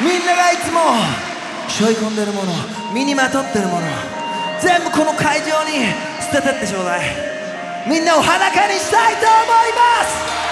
みんながいつも背負い込んでるもの身にまとってるもの全部この会場に捨ててってちょうだい。みんなを裸にしたいと思います。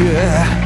yeah.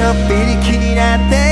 ちょっぴり気になって